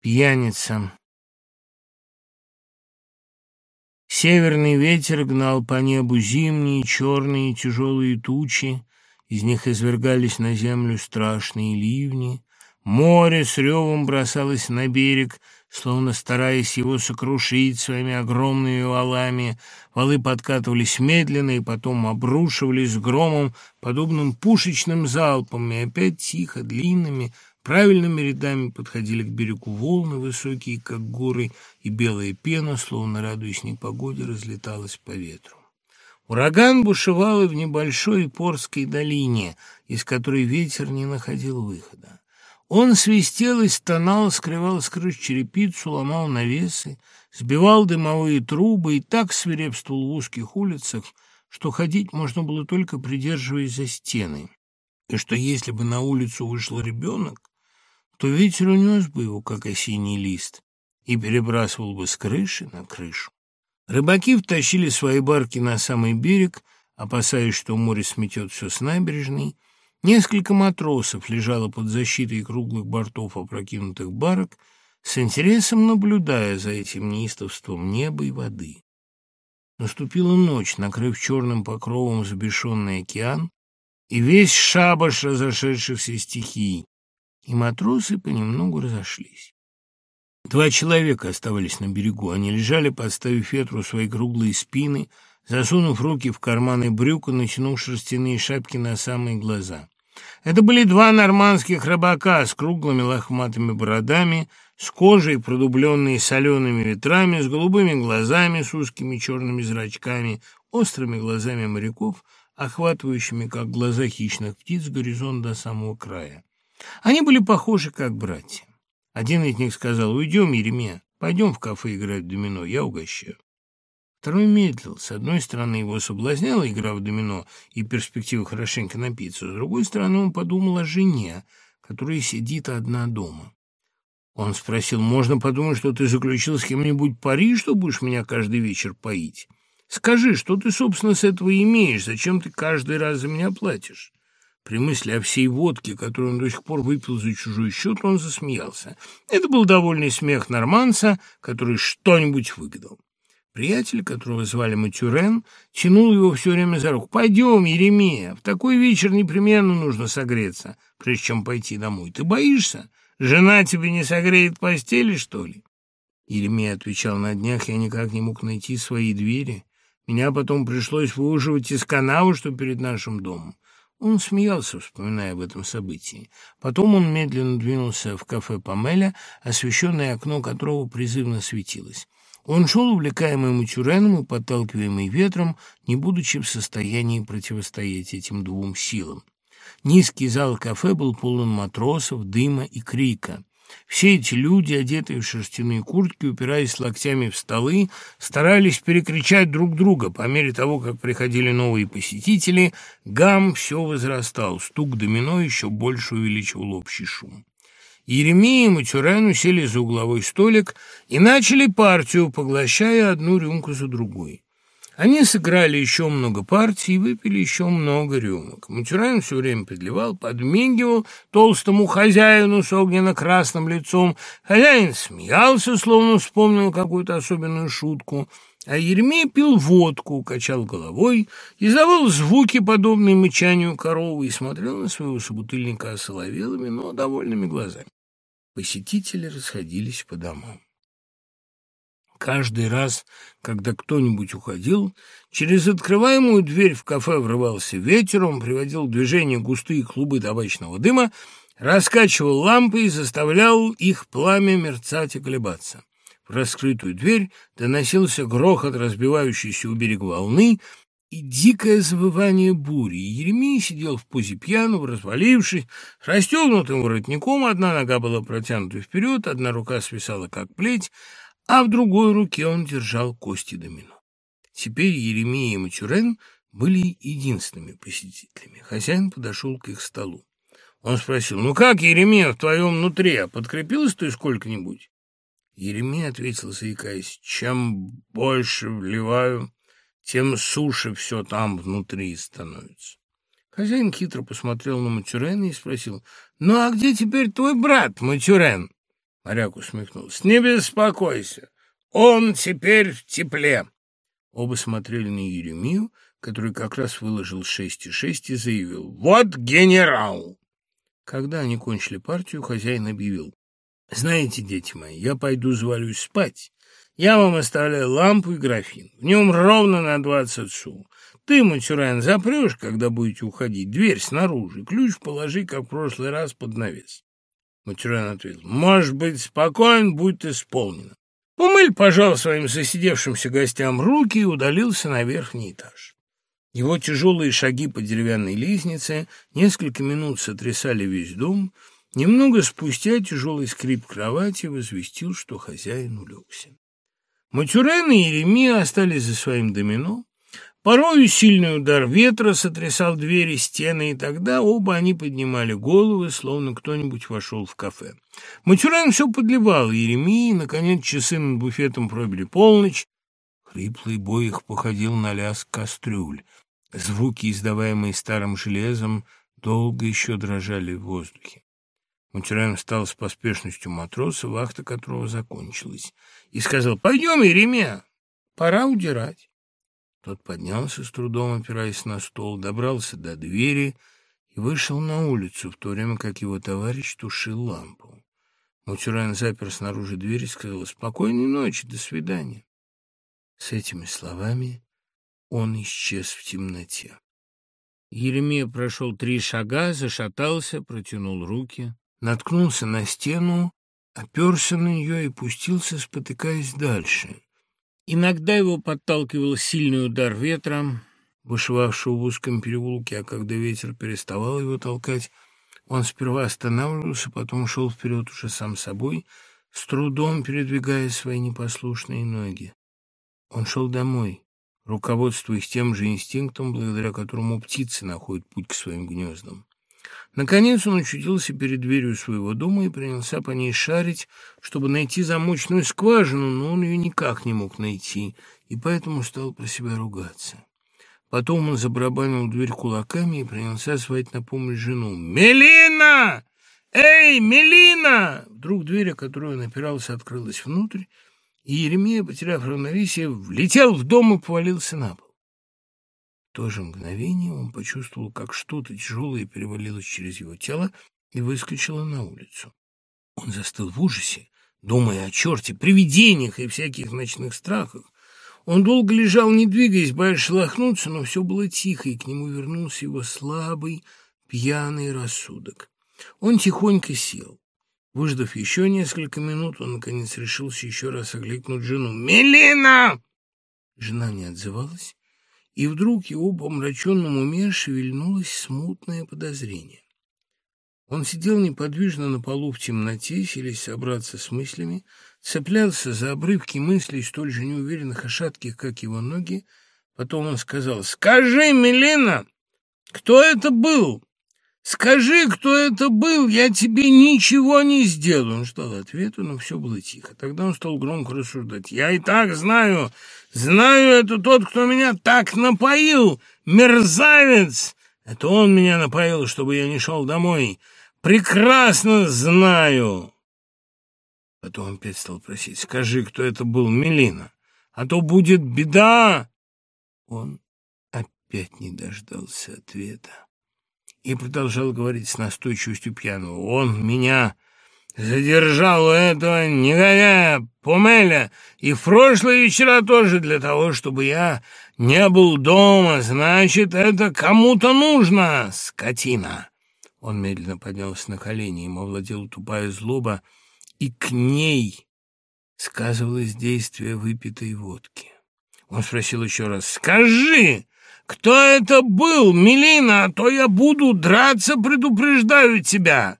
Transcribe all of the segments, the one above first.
Пьяница. Северный ветер гнал по небу зимние, черные, тяжелые тучи, из них извергались на землю страшные ливни. Море с ревом бросалось на берег, словно стараясь его сокрушить своими огромными валами. Валы подкатывались медленно и потом обрушивались громом, подобным пушечным залпам, и опять тихо, длинными, Правильными рядами подходили к берегу волны, высокие, как горы, и белая пена, словно радуясь непогоде, разлеталась по ветру. Ураган бушевал и в небольшой Порской долине, из которой ветер не находил выхода. Он свистел и стонал, скрывал с крыш черепицу, ломал навесы, сбивал дымовые трубы и так свирепствовал в узких улицах, что ходить можно было только придерживаясь за стены, и что если бы на улицу вышел ребенок, то ветер унес бы его, как осенний лист, и перебрасывал бы с крыши на крышу. Рыбаки втащили свои барки на самый берег, опасаясь, что море сметет все с набережной. Несколько матросов лежало под защитой круглых бортов опрокинутых барок, с интересом наблюдая за этим неистовством неба и воды. Наступила ночь, накрыв черным покровом забешенный океан, и весь шабаш разошедшихся стихий и матросы понемногу разошлись. Два человека оставались на берегу. Они лежали, подставив ветру свои круглые спины, засунув руки в карманы брюк и натянув шерстяные шапки на самые глаза. Это были два нормандских рыбака с круглыми лохматыми бородами, с кожей, продубленной солеными ветрами, с голубыми глазами, с узкими черными зрачками, острыми глазами моряков, охватывающими, как глаза хищных птиц, горизонт до самого края. Они были похожи, как братья. Один из них сказал, «Уйдем, Еремия, пойдем в кафе играть в домино, я угощаю». Второй медлил. С одной стороны, его соблазняла игра в домино и перспектива хорошенько напиться. С другой стороны, он подумал о жене, которая сидит одна дома. Он спросил, «Можно подумать, что ты заключил с кем-нибудь пари, что будешь меня каждый вечер поить? Скажи, что ты, собственно, с этого имеешь? Зачем ты каждый раз за меня платишь?» При мысли о всей водке, которую он до сих пор выпил за чужой счет, он засмеялся. Это был довольный смех норманца, который что-нибудь выгадал. Приятель, которого звали Матюрен, тянул его все время за руку. «Пойдем, Еремея, в такой вечер непременно нужно согреться, прежде чем пойти домой. Ты боишься? Жена тебе не согреет постели, что ли?» Еремея отвечал, «На днях я никак не мог найти свои двери. Меня потом пришлось выуживать из канавы, что перед нашим домом. Он смеялся, вспоминая об этом событии. Потом он медленно двинулся в кафе Памеля, освещенное окно которого призывно светилось. Он шел, увлекаемый Матюреном и подталкиваемый ветром, не будучи в состоянии противостоять этим двум силам. Низкий зал кафе был полон матросов, дыма и крика. Все эти люди, одетые в шерстяные куртки, упираясь локтями в столы, старались перекричать друг друга. По мере того, как приходили новые посетители, гам все возрастал, стук домино еще больше увеличивал общий шум. Еремия и Матюрен сели за угловой столик и начали партию, поглощая одну рюмку за другой. Они сыграли еще много партий и выпили еще много рюмок. Матюран все время подливал, подмигивал толстому хозяину с огненно-красным лицом. Хозяин смеялся, словно вспомнил какую-то особенную шутку. А Еремей пил водку, качал головой, издавал звуки, подобные мычанию коровы, и смотрел на своего собутыльника осоловелыми, но довольными глазами. Посетители расходились по домам. Каждый раз, когда кто-нибудь уходил, через открываемую дверь в кафе врывался ветер, он приводил в движение густые клубы табачного дыма, раскачивал лампы и заставлял их пламя мерцать и колебаться. В раскрытую дверь доносился грохот разбивающейся у берега волны и дикое завывание бури. Еремей сидел в позе пьяного, развалившись, расстегнутым воротником, одна нога была протянута вперед, одна рука свисала, как плеть, а в другой руке он держал кости домино. Теперь Еремия и Матюрен были единственными посетителями. Хозяин подошел к их столу. Он спросил, «Ну как, Еремия, в твоем внутри, а подкрепилась ты сколько-нибудь?» Еремия ответил, заикаясь, «Чем больше вливаю, тем суше все там внутри становится». Хозяин хитро посмотрел на Матюрена и спросил, «Ну а где теперь твой брат, Матюрен?» Моряк усмехнулся. «Не беспокойся, он теперь в тепле». Оба смотрели на Еремию, который как раз выложил шесть и шесть и заявил «Вот генерал!». Когда они кончили партию, хозяин объявил «Знаете, дети мои, я пойду завалюсь спать. Я вам оставляю лампу и графин. В нем ровно на двадцать су. Ты, Матюран, запрешь, когда будете уходить, дверь снаружи, ключ положи, как в прошлый раз, под навес». Матюран ответил «Может быть, спокоен, будет исполнено». Умыль пожал своим засидевшимся гостям руки и удалился на верхний этаж. Его тяжелые шаги по деревянной лестнице несколько минут сотрясали весь дом. Немного спустя тяжелый скрип кровати возвестил, что хозяин улегся. Матюрен и Еремия остались за своим домино. Порою сильный удар ветра сотрясал двери, стены, и тогда оба они поднимали головы, словно кто-нибудь вошел в кафе. Матюрен все подливал Еремии, наконец часы над буфетом пробили полночь. Хриплый бой их походил на лязг кастрюль. Звуки, издаваемые старым железом, долго еще дрожали в воздухе. Матюрен встал с поспешностью матроса, вахта которого закончилась, и сказал, «Пойдем, Еремия, пора удирать». Тот поднялся с трудом, опираясь на стол, добрался до двери и вышел на улицу, в то время как его товарищ тушил лампу. Матюрен запер снаружи дверь и сказал, «Спокойной ночи, до свидания». С этими словами он исчез в темноте. Еремия прошел три шага, зашатался, протянул руки, наткнулся на стену, оперся на нее и пустился, спотыкаясь дальше. Иногда его подталкивал сильный удар ветра, бушевавшего в узком переулке, а когда ветер переставал его толкать, он сперва останавливался, потом шел вперед уже сам собой, с трудом передвигая свои непослушные ноги. Он шел домой, руководствуясь тем же инстинктом, благодаря которому птицы находят путь к своим гнездам. Наконец он очутился перед дверью своего дома и принялся по ней шарить, чтобы найти замочную скважину, но он ее никак не мог найти, и поэтому стал про себя ругаться. Потом он забарабанил дверь кулаками и принялся звать на помощь жену. «Мелина! Эй, Мелина!» Вдруг дверь, о которую он опирался, открылась внутрь, и Еремея, потеряв равновесие, влетел в дом и повалился на пол. То же мгновение он почувствовал, как что-то тяжелое перевалилось через его тело и выскочило на улицу. Он застыл в ужасе, думая о черте, привидениях и всяких ночных страхах. Он долго лежал, не двигаясь, боясь шелохнуться, но все было тихо, и к нему вернулся его слабый, пьяный рассудок. Он тихонько сел. Выждав еще несколько минут, он, наконец, решился еще раз окликнуть жену. «Мелина!» Жена не отзывалась, и вдруг его помраченном уме шевельнулось смутное подозрение. Он сидел неподвижно на полу в темноте, селись собраться с мыслями, цеплялся за обрывки мыслей, столь же неуверенных и шатких, как его ноги. Потом он сказал, «Скажи, Мелина, кто это был?» «Скажи, кто это был, я тебе ничего не сделаю!» Он ждал ответа, но все было тихо. Тогда он стал громко рассуждать. «Я и так знаю, знаю, это тот, кто меня так напоил! Мерзавец! Это он меня напоил, чтобы я не шел домой! Прекрасно знаю!» Потом опять стал просить. «Скажи, кто это был, Мелина, а то будет беда!» Он опять не дождался ответа и продолжал говорить с настойчивостью пьяного. «Он меня задержал у этого негодяя Помеля и в прошлые вечера тоже для того, чтобы я не был дома. Значит, это кому-то нужно, скотина!» Он медленно поднялся на колени, ему овладела тупая злоба, и к ней сказывалось действие выпитой водки. Он спросил еще раз «Скажи, «Кто это был, Мелина? А то я буду драться, предупреждаю тебя!»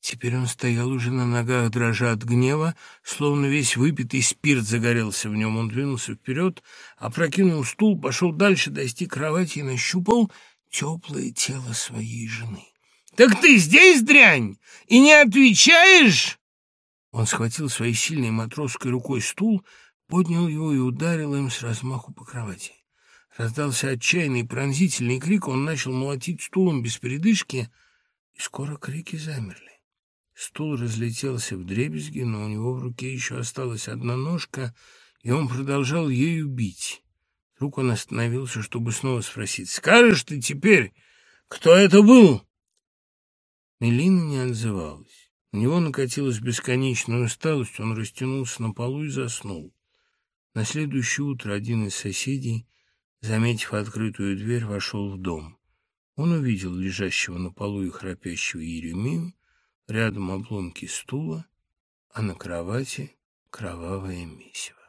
Теперь он стоял уже на ногах, дрожа от гнева, словно весь выпитый спирт загорелся в нем. Он двинулся вперед, опрокинул стул, пошел дальше, достиг кровати и нащупал теплое тело своей жены. «Так ты здесь, дрянь, и не отвечаешь?» Он схватил своей сильной матросской рукой стул, поднял его и ударил им с размаху по кровати. Раздался отчаянный пронзительный крик, он начал молотить стулом без передышки, и скоро крики замерли. Стул разлетелся в дребезги, но у него в руке еще осталась одна ножка, и он продолжал ею бить. Вдруг он остановился, чтобы снова спросить, «Скажешь ты теперь, кто это был?» Мелина не отзывалась. У него накатилась бесконечная усталость, он растянулся на полу и заснул. На следующее утро один из соседей, заметив открытую дверь, вошел в дом. Он увидел лежащего на полу и храпящего Еремею, рядом обломки стула, а на кровати кровавое месиво.